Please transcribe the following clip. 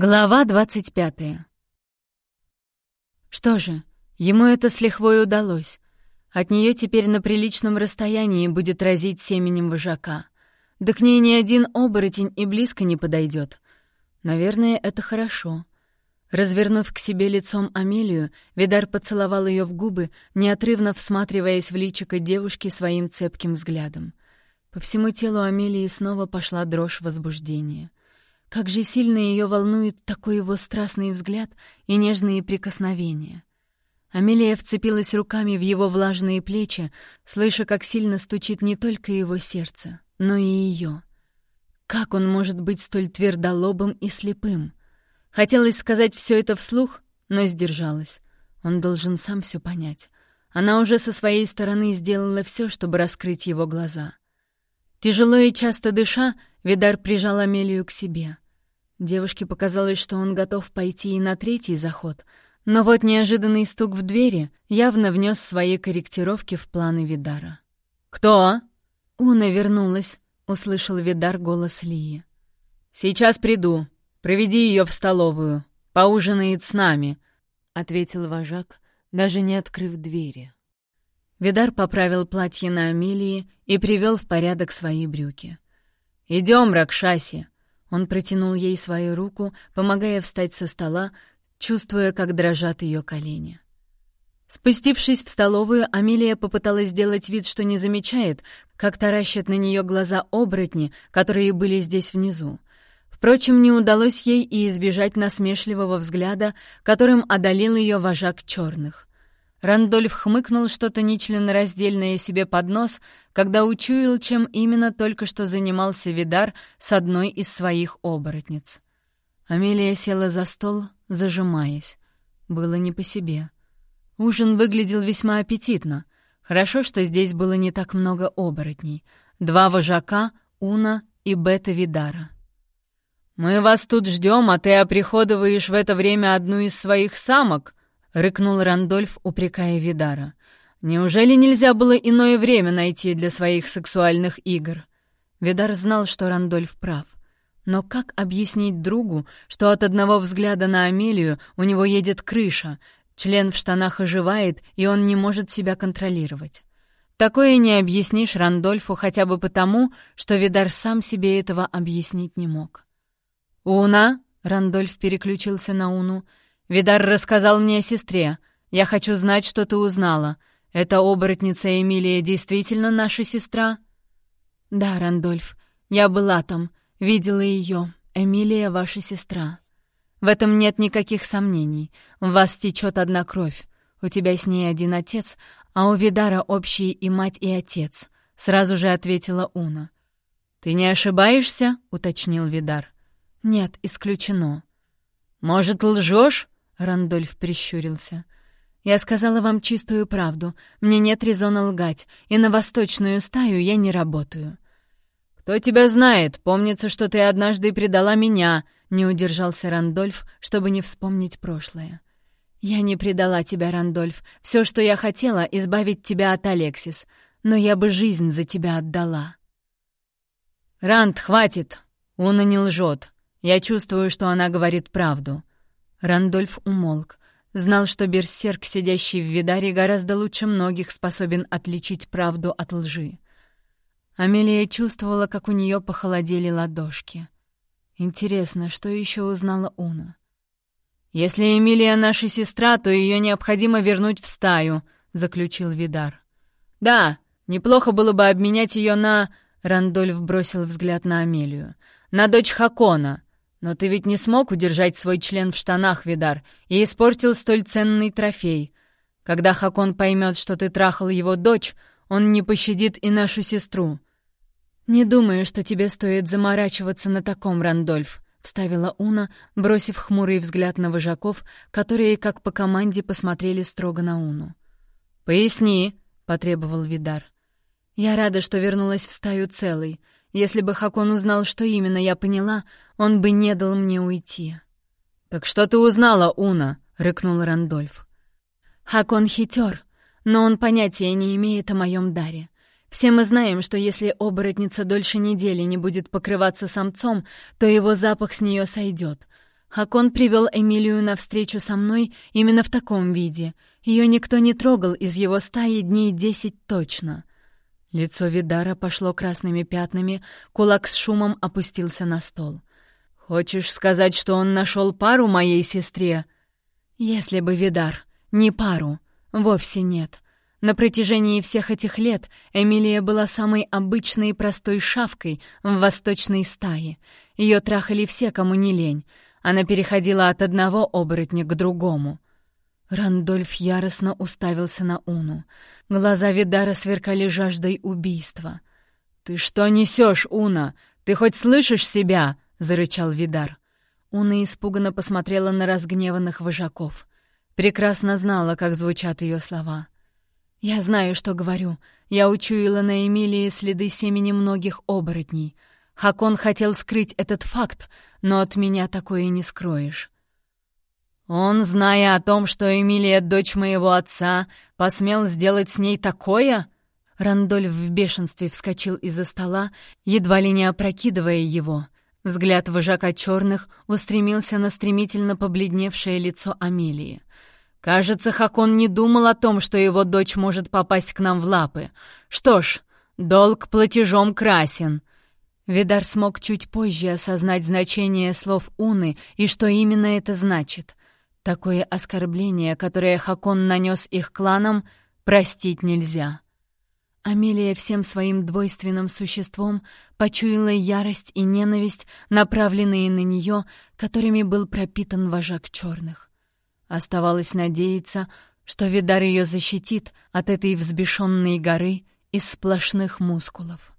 Глава 25 Что же, ему это с лихвой удалось. От нее теперь на приличном расстоянии будет разить семенем вожака. Да к ней ни один оборотень и близко не подойдет. Наверное, это хорошо. Развернув к себе лицом Амелию, Видар поцеловал ее в губы, неотрывно всматриваясь в личико девушки своим цепким взглядом. По всему телу Амелии снова пошла дрожь возбуждения — как же сильно ее волнует такой его страстный взгляд и нежные прикосновения. Амелия вцепилась руками в его влажные плечи, слыша, как сильно стучит не только его сердце, но и ее. Как он может быть столь твердолобым и слепым? Хотелось сказать все это вслух, но сдержалась. Он должен сам все понять. Она уже со своей стороны сделала все, чтобы раскрыть его глаза. Тяжело и часто дыша, Видар прижал Амелию к себе. Девушке показалось, что он готов пойти и на третий заход, но вот неожиданный стук в двери явно внес свои корректировки в планы Видара. «Кто?» «Уна вернулась», — услышал Видар голос Лии. «Сейчас приду. Проведи ее в столовую. Поужинает с нами», — ответил вожак, даже не открыв двери. Видар поправил платье на Амелии и привел в порядок свои брюки. «Идем, Ракшаси!» Он протянул ей свою руку, помогая встать со стола, чувствуя, как дрожат ее колени. Спустившись в столовую, Амелия попыталась сделать вид, что не замечает, как таращат на нее глаза оборотни, которые были здесь внизу. Впрочем, не удалось ей и избежать насмешливого взгляда, которым одолел ее вожак черных. Рандольф хмыкнул что-то нечленораздельное себе под нос, когда учуял, чем именно только что занимался Видар с одной из своих оборотниц. Амелия села за стол, зажимаясь. Было не по себе. Ужин выглядел весьма аппетитно. Хорошо, что здесь было не так много оборотней. Два вожака, Уна и Бета Видара. «Мы вас тут ждем, а ты оприходуешь в это время одну из своих самок», — рыкнул Рандольф, упрекая Видара. «Неужели нельзя было иное время найти для своих сексуальных игр?» Видар знал, что Рандольф прав. Но как объяснить другу, что от одного взгляда на Амелию у него едет крыша, член в штанах оживает, и он не может себя контролировать? Такое не объяснишь Рандольфу хотя бы потому, что Видар сам себе этого объяснить не мог. «Уна?» — Рандольф переключился на Уну — Видар рассказал мне о сестре. Я хочу знать, что ты узнала. Эта оборотница Эмилия действительно наша сестра?» «Да, Рандольф, я была там, видела ее. Эмилия ваша сестра. В этом нет никаких сомнений. В вас течет одна кровь. У тебя с ней один отец, а у Видара общие и мать, и отец», — сразу же ответила Уна. «Ты не ошибаешься?» — уточнил Видар. «Нет, исключено». «Может, лжешь?» Рандольф прищурился. «Я сказала вам чистую правду. Мне нет резона лгать, и на восточную стаю я не работаю». «Кто тебя знает? Помнится, что ты однажды предала меня», — не удержался Рандольф, чтобы не вспомнить прошлое. «Я не предала тебя, Рандольф. Все, что я хотела, — избавить тебя от Алексис. Но я бы жизнь за тебя отдала». «Ранд, хватит! Уна не лжет. Я чувствую, что она говорит правду. Рандольф умолк. Знал, что берсерк, сидящий в Видаре, гораздо лучше многих способен отличить правду от лжи. Амелия чувствовала, как у нее похолодели ладошки. Интересно, что еще узнала Уна? «Если Эмилия наша сестра, то ее необходимо вернуть в стаю», — заключил Видар. «Да, неплохо было бы обменять ее на...» Рандольф бросил взгляд на Амелию. «На дочь Хакона. Но ты ведь не смог удержать свой член в штанах, Видар, и испортил столь ценный трофей. Когда Хакон поймет, что ты трахал его дочь, он не пощадит и нашу сестру». «Не думаю, что тебе стоит заморачиваться на таком, Рандольф», — вставила Уна, бросив хмурый взгляд на вожаков, которые, как по команде, посмотрели строго на Уну. «Поясни», — потребовал Видар. «Я рада, что вернулась в стаю целой. Если бы Хакон узнал, что именно я поняла, он бы не дал мне уйти. «Так что ты узнала, Уна?» — рыкнул Рандольф. «Хакон хитер, но он понятия не имеет о моем даре. Все мы знаем, что если оборотница дольше недели не будет покрываться самцом, то его запах с нее сойдет. Хакон привел Эмилию на встречу со мной именно в таком виде. Ее никто не трогал из его стаи дней десять точно. Лицо Видара пошло красными пятнами, кулак с шумом опустился на стол. «Хочешь сказать, что он нашел пару моей сестре?» «Если бы, Видар, не пару. Вовсе нет. На протяжении всех этих лет Эмилия была самой обычной и простой шавкой в восточной стае. Ее трахали все, кому не лень. Она переходила от одного оборотня к другому. Рандольф яростно уставился на Уну. Глаза Видара сверкали жаждой убийства. «Ты что несешь, Уна? Ты хоть слышишь себя?» — зарычал Видар. Уна испуганно посмотрела на разгневанных вожаков. Прекрасно знала, как звучат ее слова. «Я знаю, что говорю. Я учуяла на Эмилии следы семени многих оборотней. Хакон хотел скрыть этот факт, но от меня такое не скроешь». «Он, зная о том, что Эмилия — дочь моего отца, посмел сделать с ней такое?» Рандольф в бешенстве вскочил из-за стола, едва ли не опрокидывая его. Взгляд вожака черных устремился на стремительно побледневшее лицо Амелии. «Кажется, Хакон не думал о том, что его дочь может попасть к нам в лапы. Что ж, долг платежом красен». Видар смог чуть позже осознать значение слов Уны и что именно это значит. Такое оскорбление, которое Хакон нанес их кланам, простить нельзя. Амелия всем своим двойственным существом почуяла ярость и ненависть, направленные на нее, которыми был пропитан вожак черных. Оставалось надеяться, что Видар ее защитит от этой взбешенной горы из сплошных мускулов.